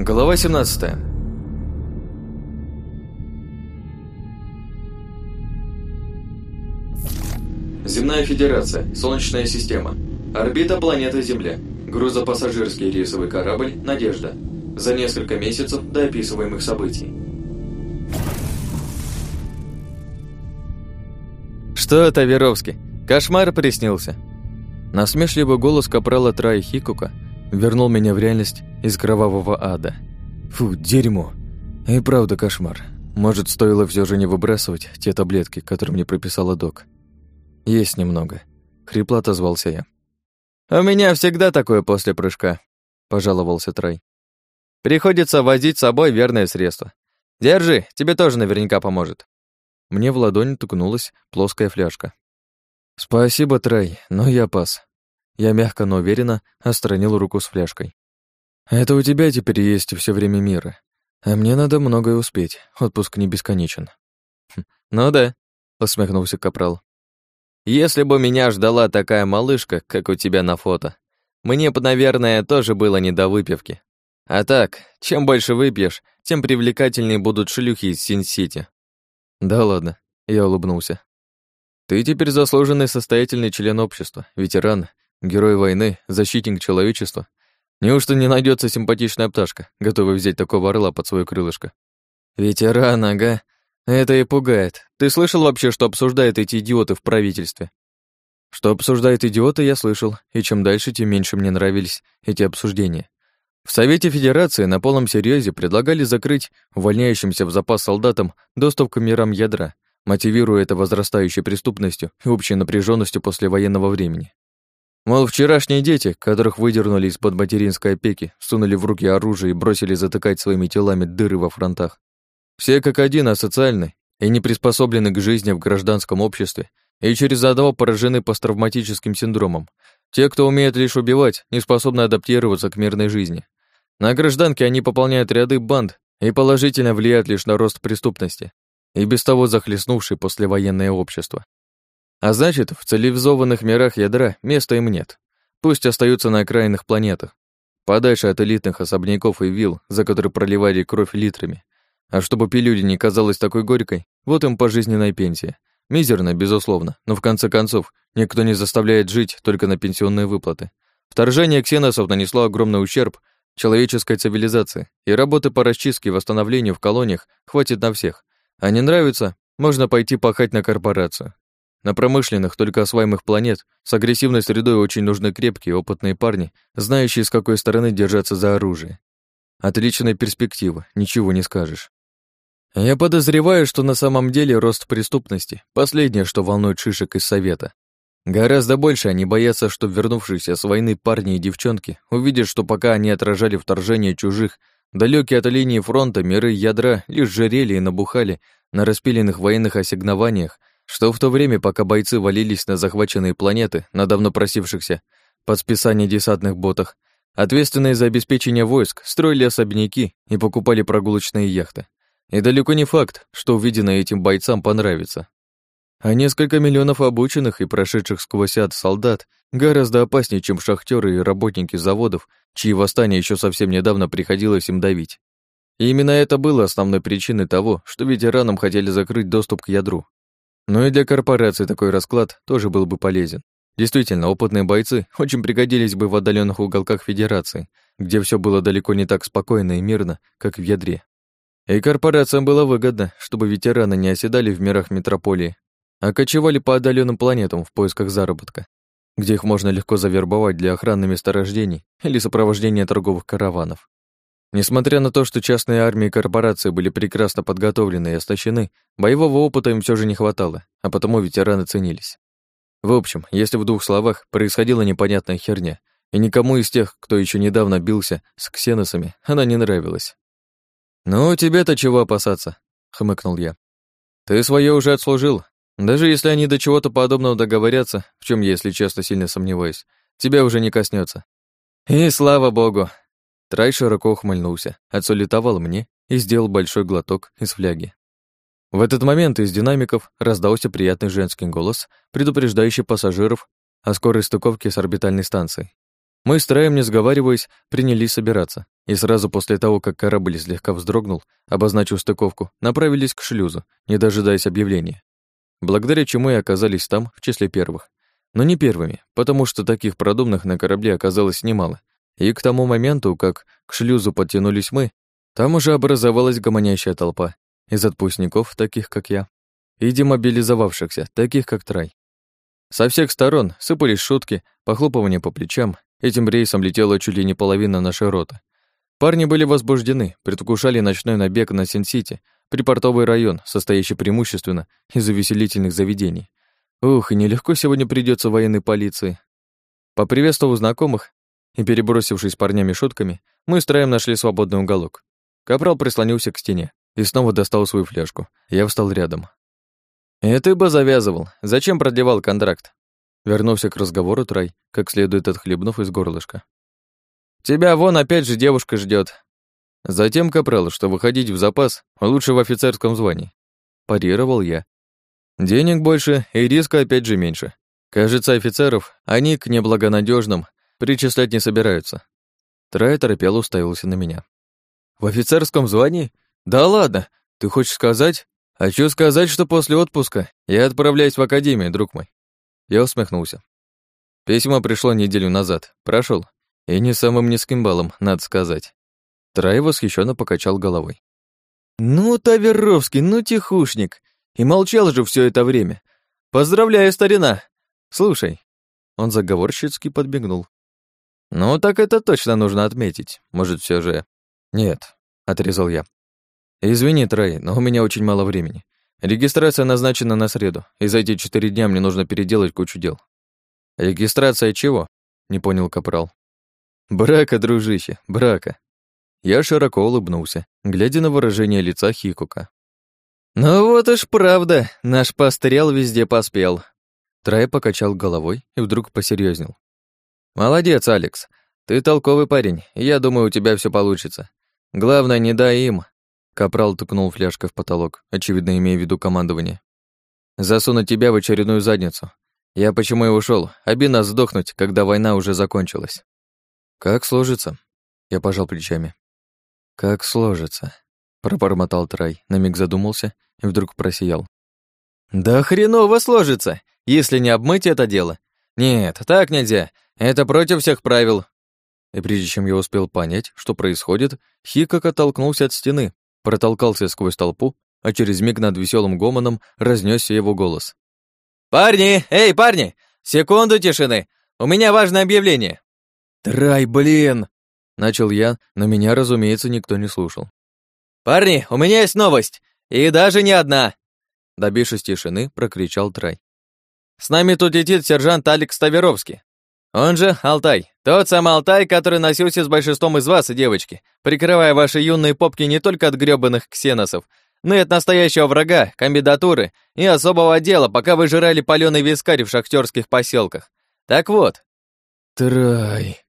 Глава 17 Земная Федерация, Солнечная система. Орбита планеты Земля. Грузопассажирский рейсовый корабль «Надежда». За несколько месяцев до описываемых событий. «Что, Таверовский, кошмар приснился?» Насмешливый голос капрала Траи Хикука вернул меня в реальность из кровавого ада. Фу, дерьмо. И правда кошмар. Может, стоило все же не выбрасывать те таблетки, которые мне прописала док. Есть немного. Хрипло отозвался я. «У меня всегда такое после прыжка», — пожаловался Трай. «Приходится возить с собой верное средство. Держи, тебе тоже наверняка поможет». Мне в ладонь ткнулась плоская фляжка. «Спасибо, Трай, но я пас». Я мягко, но уверенно отстранил руку с фляжкой. «Это у тебя теперь есть все время мира. А мне надо многое успеть, отпуск не бесконечен». «Хм, «Ну да», — усмехнулся Капрал. «Если бы меня ждала такая малышка, как у тебя на фото, мне бы, наверное, тоже было не до выпивки. А так, чем больше выпьешь, тем привлекательнее будут шлюхи из Син-Сити». «Да ладно», — я улыбнулся. «Ты теперь заслуженный состоятельный член общества, ветеран, герой войны, защитник человечества. Неужто не найдется симпатичная пташка, готовая взять такого орла под свое крылышко? Ветеран, ага. Это и пугает. Ты слышал вообще, что обсуждают эти идиоты в правительстве? Что обсуждают идиоты, я слышал, и чем дальше, тем меньше мне нравились эти обсуждения. В Совете Федерации на полном серьезе предлагали закрыть увольняющимся в запас солдатам доступ к мирам ядра, мотивируя это возрастающей преступностью и общей напряженностью после военного времени. Мол, вчерашние дети, которых выдернули из-под материнской опеки, сунули в руки оружие и бросили затыкать своими телами дыры во фронтах. Все как один асоциальны и не приспособлены к жизни в гражданском обществе и через одного поражены посттравматическим синдромом. Те, кто умеет лишь убивать, не способны адаптироваться к мирной жизни. На гражданке они пополняют ряды банд и положительно влияют лишь на рост преступности и без того захлестнувшее послевоенное общество. А значит, в цивилизованных мирах ядра места им нет. Пусть остаются на окраинных планетах, подальше от элитных особняков и вилл, за которые проливали кровь литрами. А чтобы пилюля не казалась такой горькой, вот им пожизненная пенсия. Мизерно, безусловно, но в конце концов, никто не заставляет жить только на пенсионные выплаты. Вторжение ксеносов нанесло огромный ущерб человеческой цивилизации, и работы по расчистке и восстановлению в колониях хватит на всех. А не нравится, можно пойти пахать на корпорацию. На промышленных, только осваиваемых планет с агрессивной средой очень нужны крепкие, опытные парни, знающие, с какой стороны держаться за оружие. Отличная перспектива, ничего не скажешь. Я подозреваю, что на самом деле рост преступности – последнее, что волнует шишек из Совета. Гораздо больше они боятся, что вернувшиеся с войны парни и девчонки увидят, что пока они отражали вторжение чужих, далекие от линии фронта миры ядра лишь жерели и набухали на распиленных военных ассигнованиях, что в то время, пока бойцы валились на захваченные планеты, на давно просившихся под списание десантных ботах, ответственные за обеспечение войск строили особняки и покупали прогулочные яхты. И далеко не факт, что увиденное этим бойцам понравится. А несколько миллионов обученных и прошедших сквозь ад солдат гораздо опаснее, чем шахтеры и работники заводов, чьи восстания еще совсем недавно приходилось им давить. И именно это было основной причиной того, что ветеранам хотели закрыть доступ к ядру. Но и для корпорации такой расклад тоже был бы полезен. Действительно, опытные бойцы очень пригодились бы в отдаленных уголках Федерации, где все было далеко не так спокойно и мирно, как в ядре. И корпорациям было выгодно, чтобы ветераны не оседали в мирах метрополии, а кочевали по отдаленным планетам в поисках заработка, где их можно легко завербовать для охраны месторождений или сопровождения торговых караванов. Несмотря на то, что частные армии и корпорации были прекрасно подготовлены и оснащены, боевого опыта им все же не хватало, а потому ветераны ценились. В общем, если в двух словах, происходила непонятная херня, и никому из тех, кто еще недавно бился с ксеносами, она не нравилась. «Ну, тебе-то чего опасаться?» — хмыкнул я. «Ты свое уже отслужил. Даже если они до чего-то подобного договорятся, в чем я, если честно, сильно сомневаюсь, тебя уже не коснется. И слава богу, Трай широко ухмыльнулся, отсулетовал мне и сделал большой глоток из фляги. В этот момент из динамиков раздался приятный женский голос, предупреждающий пассажиров о скорой стыковке с орбитальной станцией. Мы с Траем, не сговариваясь, принялись собираться. и сразу после того, как корабль слегка вздрогнул, обозначив стыковку, направились к шлюзу, не дожидаясь объявления. Благодаря чему и оказались там в числе первых. Но не первыми, потому что таких продумных на корабле оказалось немало. И к тому моменту, как к шлюзу подтянулись мы, там уже образовалась гомонящая толпа из отпускников, таких как я, и демобилизовавшихся, таких как Трай. Со всех сторон сыпались шутки, похлопывания по плечам. Этим рейсом летела чуть ли не половина нашей роты. Парни были возбуждены, предвкушали ночной набег на Син-Сити, припортовый район, состоящий преимущественно из увеселительных заведений. Ух, и нелегко сегодня придется военной полиции. Поприветствовав знакомых и перебросившись парнями шутками, мы с троем нашли свободный уголок. Капрал прислонился к стене и снова достал свою фляжку. Я встал рядом. «И ты бы завязывал. Зачем продлевал контракт?» Вернулся к разговору Трай, как следует отхлебнув из горлышка. Тебя вон опять же девушка ждет. Затем, капрал, что выходить в запас лучше в офицерском звании. Парировал я. Денег больше и риска опять же меньше. Кажется, офицеров они к неблагонадежным причислять не собираются. Трай торопело уставился на меня. В офицерском звании? Да ладно, ты хочешь сказать? Хочу сказать, что после отпуска я отправляюсь в академию, друг мой. Я усмехнулся. Письмо пришло неделю назад. Прошел. И не самым низким баллом, надо сказать. Трай восхищенно покачал головой. «Ну, Таверовский, ну тихушник! И молчал же все это время! Поздравляю, старина! Слушай!» Он заговорщицки подбегнул. «Ну, так это точно нужно отметить. Может, все же...» «Нет», — отрезал я. «Извини, Трай, но у меня очень мало времени. Регистрация назначена на среду, и за эти четыре дня мне нужно переделать кучу дел». «Регистрация чего?» — не понял Капрал. Брака, дружище, брака. Я широко улыбнулся, глядя на выражение лица Хикука. «Ну вот уж правда, наш пострел везде поспел». Трай покачал головой и вдруг посерьезнел. «Молодец, Алекс. Ты толковый парень, и я думаю, у тебя все получится. Главное, не дай им». Капрал ткнул фляжкой в потолок, очевидно, имея в виду командование. «Засунуть тебя в очередную задницу. Я почему и ушел. Обидно сдохнуть, когда война уже закончилась». «Как сложится?» Я пожал плечами. «Как сложится?» Пробормотал Трай, на миг задумался и вдруг просиял. «Да хреново сложится, если не обмыть это дело. Нет, так нельзя, это против всех правил». И прежде чем я успел понять, что происходит, Хикок оттолкнулся от стены, протолкался сквозь толпу, а через миг над веселым гомоном разнесся его голос. «Парни! Эй, парни! Секунду тишины! У меня важное объявление!» «Трай, блин!» Начал я, но меня, разумеется, никто не слушал. «Парни, у меня есть новость! И даже не одна!» Добившись тишины, прокричал Трай. «С нами тут летит сержант Алекс Таверовский. Он же Алтай. Тот самый Алтай, который носился с большинством из вас, девочки, прикрывая ваши юные попки не только от грёбаных ксеносов, но и от настоящего врага, комбинатуры и особого отдела, пока вы жрали палёный вискарь в шахтерских поселках. Так вот». «Трай»,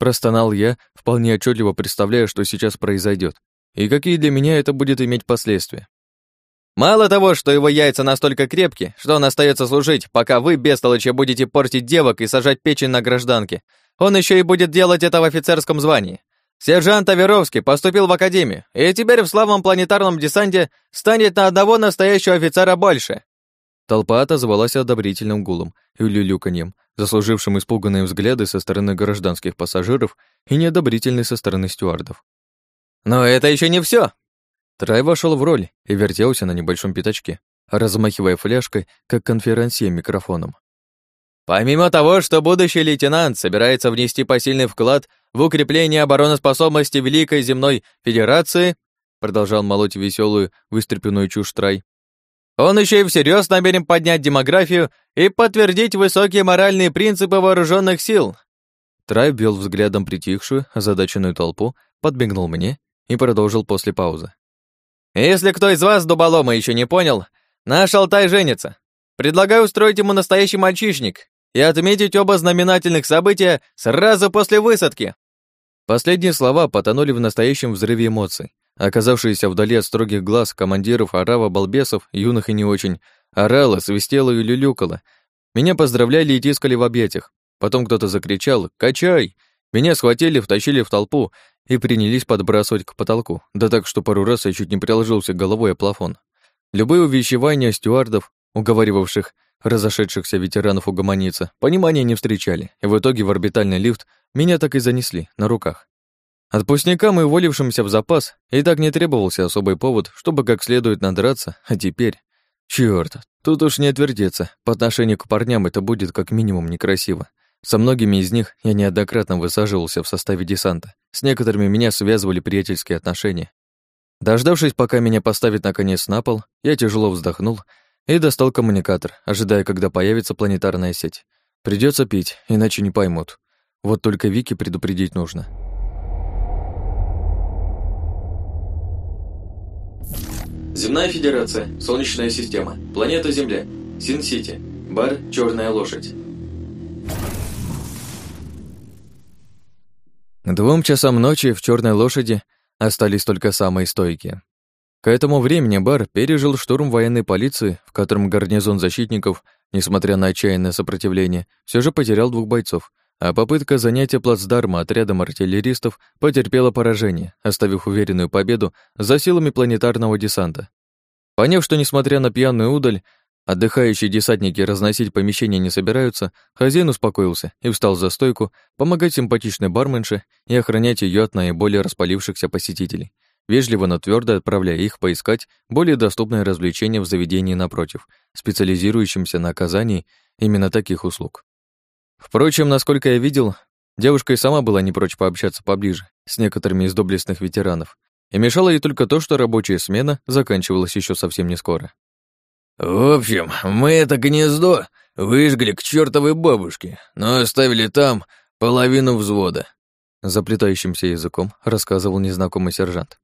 Простонал я, вполне отчетливо представляя, что сейчас произойдет, и какие для меня это будет иметь последствия. Мало того, что его яйца настолько крепкие, что он остается служить, пока вы, бестолочи, будете портить девок и сажать печень на гражданке, он еще и будет делать это в офицерском звании. Сержант Аверовский поступил в академию, и теперь в славном планетарном десанте станет на одного настоящего офицера больше. Толпа отозвалась одобрительным гулом и люлюканьем, заслужившим испуганные взгляды со стороны гражданских пассажиров и неодобрительные со стороны стюардов. «Но это еще не все. Трай вошел в роль и вертелся на небольшом пятачке, размахивая фляжкой, как конферансье микрофоном. Помимо того, что будущий лейтенант собирается внести посильный вклад в укрепление обороноспособности Великой Земной Федерации, продолжал молоть веселую, выстрепенную чушь Трай, он еще и всерьез намерен поднять демографию и подтвердить высокие моральные принципы вооруженных сил. Трай бил взглядом притихшую, озадаченную толпу, подбегнул мне и продолжил после паузы. «Если кто из вас, дуболома, еще не понял, наш Алтай женится. Предлагаю устроить ему настоящий мальчишник и отметить оба знаменательных события сразу после высадки». Последние слова потонули в настоящем взрыве эмоций. Оказавшиеся вдали от строгих глаз командиров орава балбесов, юных и не очень, орала, свистела и люлюкала. Меня поздравляли и тискали в объятиях. Потом кто-то закричал «Качай!». Меня схватили, втащили в толпу и принялись подбрасывать к потолку, да так, что пару раз я чуть не приложился головой о плафон. Любые увещевания стюардов, уговаривавших разошедшихся ветеранов угомониться, понимания не встречали, и в итоге в орбитальный лифт меня так и занесли на руках. Отпускникам и уволившимся в запас и так не требовался особый повод, чтобы как следует надраться, а теперь... Чёрт, тут уж не отвертеться, по отношению к парням это будет как минимум некрасиво. Со многими из них я неоднократно высаживался в составе десанта, с некоторыми меня связывали приятельские отношения. Дождавшись, пока меня поставят наконец на пол, я тяжело вздохнул и достал коммуникатор, ожидая, когда появится планетарная сеть. Придется пить, иначе не поймут. Вот только Вики предупредить нужно. Земная Федерация, Солнечная система, планета Земля, Син-Сити, бар «Черная лошадь». Двум часам ночи в «Черной лошади» остались только самые стойкие. К этому времени бар пережил штурм военной полиции, в котором гарнизон защитников, несмотря на отчаянное сопротивление, все же потерял двух бойцов, а попытка занятия плацдарма отрядом артиллеристов потерпела поражение, оставив уверенную победу за силами планетарного десанта. Поняв, что, несмотря на пьяную удаль, отдыхающие десантники разносить помещения не собираются, хозяин успокоился и встал за стойку помогать симпатичной барменше и охранять ее от наиболее распалившихся посетителей, вежливо, но твердо отправляя их поискать более доступное развлечение в заведении напротив, специализирующемся на оказании именно таких услуг. Впрочем, насколько я видел, девушка и сама была не прочь пообщаться поближе с некоторыми из доблестных ветеранов, и мешало ей только то, что рабочая смена заканчивалась еще совсем не скоро. «В общем, мы это гнездо выжгли к чертовой бабушке, но оставили там половину взвода», заплетающимся языком рассказывал незнакомый сержант.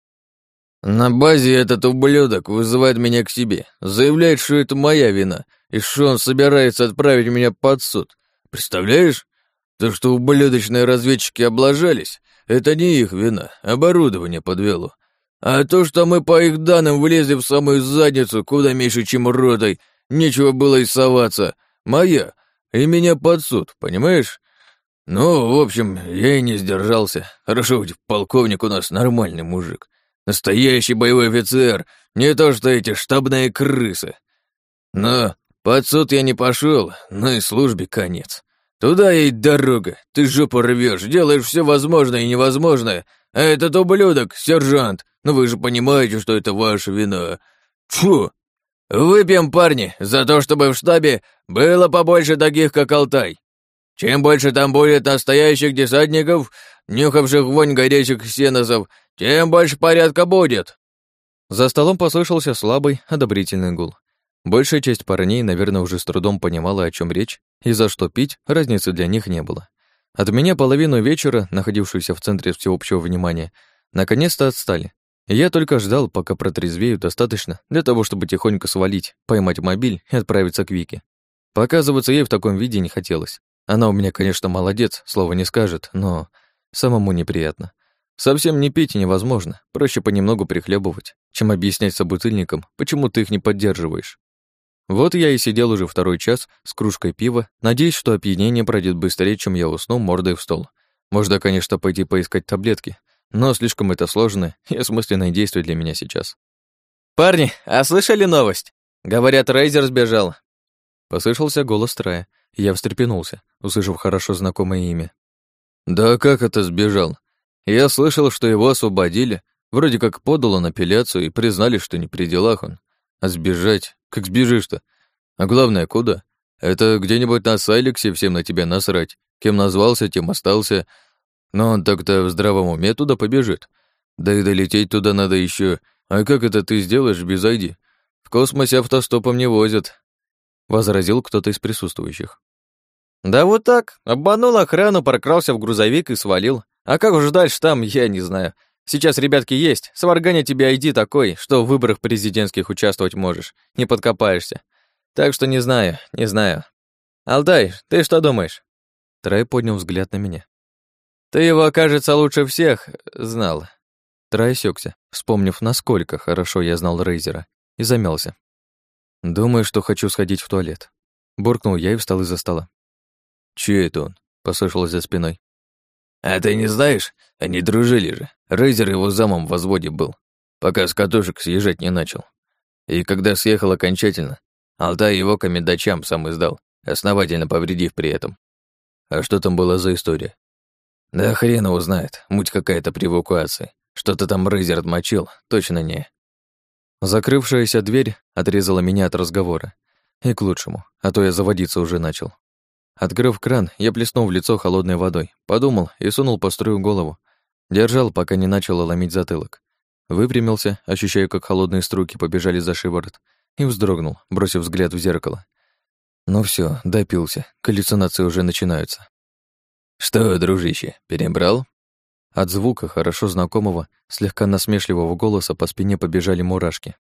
«На базе этот ублюдок вызывает меня к себе, заявляет, что это моя вина, и что он собирается отправить меня под суд. Представляешь? То, что ублюдочные разведчики облажались, это не их вина, оборудование подвело. А то, что мы по их данным влезли в самую задницу, куда меньше, чем ротой, нечего было и соваться, моя, и меня под суд, понимаешь? Ну, в общем, я и не сдержался. Хорошо, хоть полковник у нас нормальный мужик. Настоящий боевой офицер, не то что эти штабные крысы. Но под суд я не пошел, но и службе конец. Туда ей дорога, ты жопу рвешь, делаешь все возможное и невозможное, а этот ублюдок, сержант, ну вы же понимаете, что это ваша вина. Фу! Выпьем, парни, за то, чтобы в штабе было побольше таких, как Алтай. Чем больше там будет настоящих десантников, нюхавших вонь горячих сеносов, тем больше порядка будет. За столом послышался слабый, одобрительный гул. Большая часть парней, наверное, уже с трудом понимала, о чем речь, и за что пить разницы для них не было. От меня половину вечера, находившуюся в центре всеобщего внимания, наконец-то отстали. Я только ждал, пока протрезвею достаточно для того, чтобы тихонько свалить, поймать мобиль и отправиться к Вике. Показываться ей в таком виде не хотелось. Она у меня, конечно, молодец, слова не скажет, но самому неприятно. Совсем не пить невозможно, проще понемногу прихлебывать, чем объяснять собутыльникам, почему ты их не поддерживаешь. Вот я и сидел уже второй час с кружкой пива, надеясь, что опьянение пройдет быстрее, чем я усну мордой в стол. Можно, конечно, пойти поискать таблетки, но слишком это сложное и осмысленное действие для меня сейчас. «Парни, а слышали новость? Говорят, Рейзер сбежал». Послышался голос Трая, и я встрепенулся, услышав хорошо знакомое имя. «Да как это сбежал? Я слышал, что его освободили, вроде как подал он апелляцию и признали, что не при делах он. А сбежать? Как сбежишь-то? А главное, куда? Это где-нибудь на Сайлексе всем на тебя насрать. Кем назвался, тем остался. Но он так-то в здравом уме туда побежит. Да и долететь туда надо еще. А как это ты сделаешь без Айди? В космосе автостопом не возят. Возразил кто-то из присутствующих. Да вот так. Обманул охрану, прокрался в грузовик и свалил. А как уж дальше там, я не знаю. Сейчас, ребятки, есть. Сварганя тебе ID такой, что в выборах президентских участвовать можешь. Не подкопаешься. Так что не знаю, не знаю. Алтай, ты что думаешь? Трай поднял взгляд на меня. Ты его, кажется, лучше всех знал. Трай вспомнив, насколько хорошо я знал Рейзера, и замялся. Думаю, что хочу сходить в туалет. Буркнул я и встал из-за стола. «Чей это он?» — послышалось за спиной. А ты не знаешь? Они дружили же. Рейзер его замом в возводе был, пока с катушек съезжать не начал. И когда съехал окончательно, Алтай его комендачам сам издал, основательно повредив при этом. А что там было за история? Да хрен его знает, муть какая-то при эвакуации. Что-то там Рейзер отмочил, точно не. Закрывшаяся дверь отрезала меня от разговора. И к лучшему, а то я заводиться уже начал. Открыв кран, я плеснул в лицо холодной водой, подумал и сунул по струю голову. Держал, пока не начало ломить затылок. Выпрямился, ощущая, как холодные струйки побежали за шиворот, и вздрогнул, бросив взгляд в зеркало. Ну все, допился, галлюцинации уже начинаются. «Что, дружище, перебрал?» От звука, хорошо знакомого, слегка насмешливого голоса по спине побежали мурашки.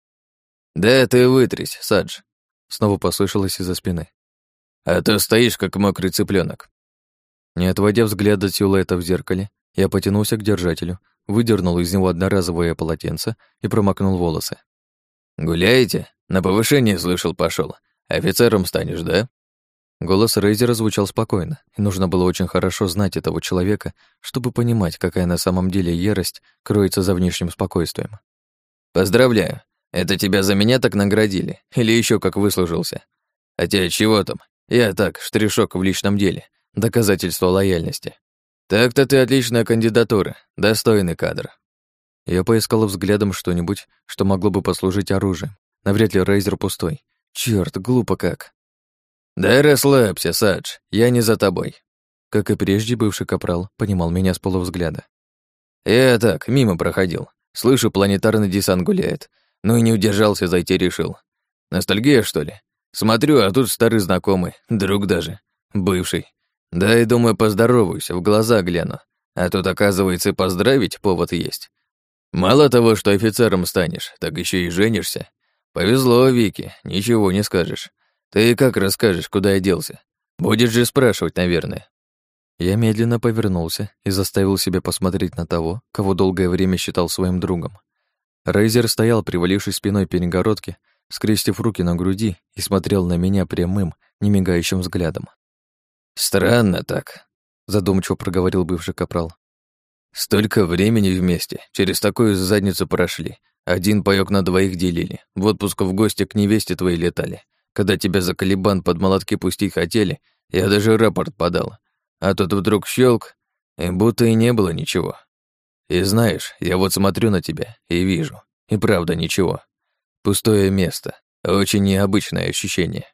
«Да ты вытрись, Садж!» Снова послышалось из-за спины. «А то стоишь, как мокрый цыпленок. Не отводя взгляд от силуэта в зеркале, я потянулся к держателю, выдернул из него одноразовое полотенце и промокнул волосы. «Гуляете? На повышение, слышал, пошел. Офицером станешь, да?» Голос Рейзера звучал спокойно, и нужно было очень хорошо знать этого человека, чтобы понимать, какая на самом деле ярость кроется за внешним спокойствием. «Поздравляю. Это тебя за меня так наградили? Или еще как выслужился? Хотя чего там? Я так, штришок в личном деле. Доказательство лояльности. Так-то ты отличная кандидатура, достойный кадр». Я поискал взглядом что-нибудь, что могло бы послужить оружием. Навряд ли Рейзер пустой. Черт, глупо как. «Да расслабься, Садж, я не за тобой». Как и прежде, бывший капрал понимал меня с полувзгляда. «Я так, мимо проходил. Слышу, планетарный десант гуляет. Ну и не удержался, зайти решил. Ностальгия, что ли? Смотрю, а тут старый знакомый, друг даже, бывший. Да и думаю, поздороваюсь, в глаза гляну. А тут, оказывается, поздравить повод есть. Мало того, что офицером станешь, так еще и женишься. Повезло, Вики, ничего не скажешь. Ты как расскажешь, куда я делся? Будешь же спрашивать, наверное. Я медленно повернулся и заставил себя посмотреть на того, кого долгое время считал своим другом. Рейзер стоял, привалившись спиной перегородки, скрестив руки на груди и смотрел на меня прямым, немигающим взглядом. «Странно так», — задумчиво проговорил бывший капрал. «Столько времени вместе, через такую задницу прошли. Один паёк на двоих делили, в отпуск в гости к невесте твоей летали. Когда тебя за колебан под молотки пустить хотели, я даже рапорт подал. А тут вдруг щелк, и будто и не было ничего. И знаешь, я вот смотрю на тебя и вижу, и правда ничего. Пустое место, очень необычное ощущение.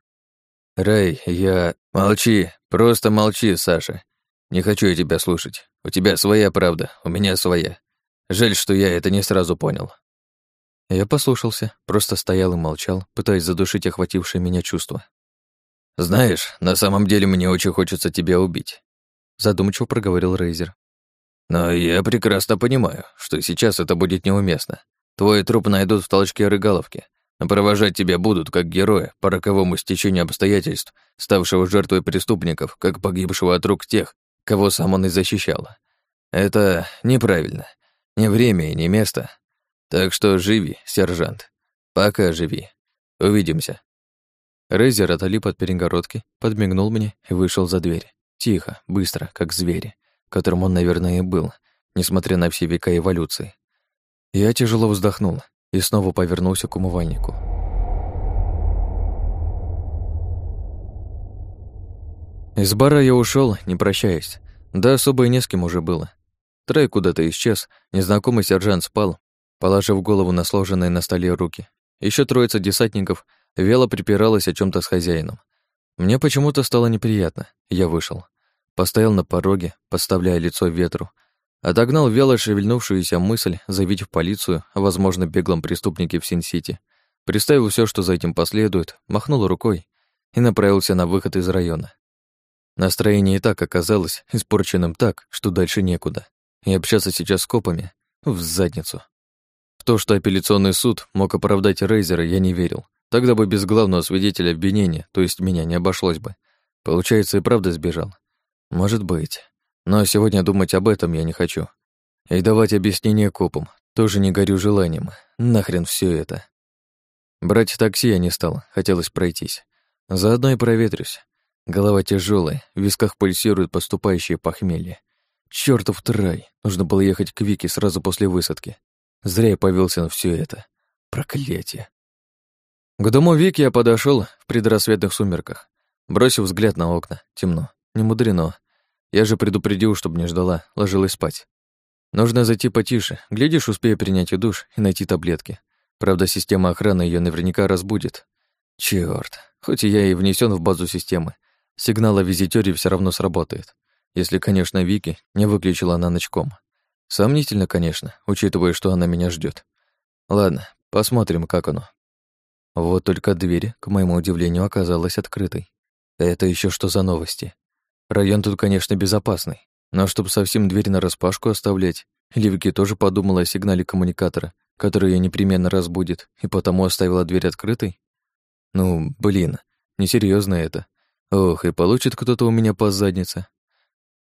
Рай, я... Молчи, просто молчи, Саша. Не хочу я тебя слушать. У тебя своя правда, у меня своя. Жаль, что я это не сразу понял. Я послушался, просто стоял и молчал, пытаясь задушить охватившее меня чувство. «Знаешь, на самом деле мне очень хочется тебя убить», задумчиво проговорил Рейзер. «Но я прекрасно понимаю, что сейчас это будет неуместно. Твой труп найдут в толчке рыгаловки, но провожать тебя будут как героя по роковому стечению обстоятельств, ставшего жертвой преступников, как погибшего от рук тех, кого сам он и защищал. Это неправильно. Не время и не место, так что живи, сержант. Пока живи. Увидимся. Рейзер отолип от перегородки, подмигнул мне и вышел за дверь. Тихо, быстро, как звери, которым он, наверное, и был, несмотря на все века эволюции. Я тяжело вздохнул и снова повернулся к умывальнику. Из бара я ушел, не прощаясь. Да особо и не с кем уже было. Трей куда-то исчез, незнакомый сержант спал, положив голову на сложенные на столе руки. Еще троица десантников вяло припиралась о чем то с хозяином. Мне почему-то стало неприятно. Я вышел. Постоял на пороге, подставляя лицо ветру. Отогнал вяло шевельнувшуюся мысль заявить в полицию о возможно беглом преступнике в Син-Сити. Представил все, что за этим последует, махнул рукой и направился на выход из района. Настроение и так оказалось испорченным так, что дальше некуда. И общаться сейчас с копами в задницу. То, что апелляционный суд мог оправдать Рейзера, я не верил. Тогда бы без главного свидетеля обвинения, то есть меня, не обошлось бы. Получается, и правда сбежал. Может быть. Но сегодня думать об этом я не хочу. И давать объяснение копам. Тоже не горю желанием. Нахрен все это. Брать такси я не стал, хотелось пройтись. Заодно и проветрюсь. Голова тяжелая, в висках пульсирует поступающее похмелье. чертов трай. Нужно было ехать к Вике сразу после высадки. Зря я повелся на все это. Проклятие. К дому Вики я подошел в предрассветных сумерках. Бросив взгляд на окна. Темно. Не мудрено. Я же предупредил, чтобы не ждала, ложилась спать. Нужно зайти потише. Глядишь, успею принять душ и найти таблетки. Правда, система охраны ее наверняка разбудит. Чёрт. Хоть и я и внесен в базу системы, сигнал о визитёре все равно сработает. Если, конечно, Вики не выключила на ночком. Сомнительно, конечно, учитывая, что она меня ждет. Ладно, посмотрим, как оно. Вот только дверь, к моему удивлению, оказалась открытой. Это еще что за новости? Район тут, конечно, безопасный, но чтобы совсем дверь на распашку оставлять, Ливки тоже подумала о сигнале коммуникатора, который ее непременно разбудит, и потому оставила дверь открытой? Ну, блин, несерьезно это. Ох, и получит кто-то у меня по заднице.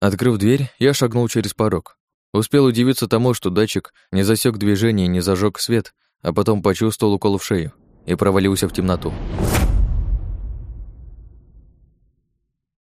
Открыв дверь, я шагнул через порог. Успел удивиться тому, что датчик не засек движение и не зажег свет, а потом почувствовал укол в шею и провалился в темноту.